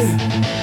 Hey!